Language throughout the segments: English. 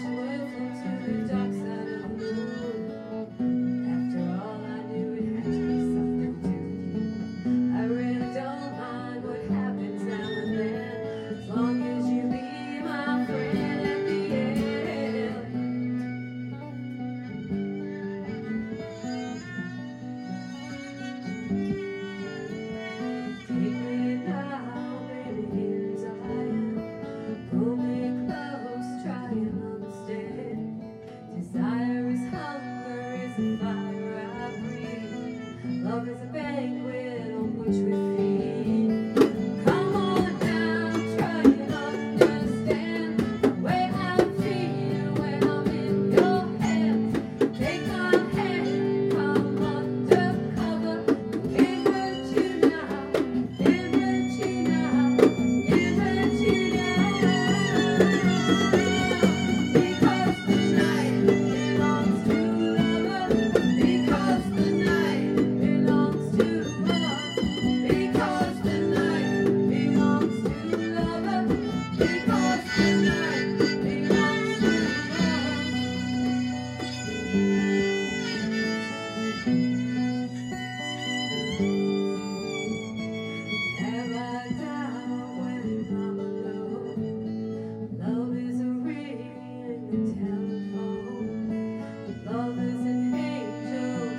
to live into the dark.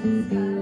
sky.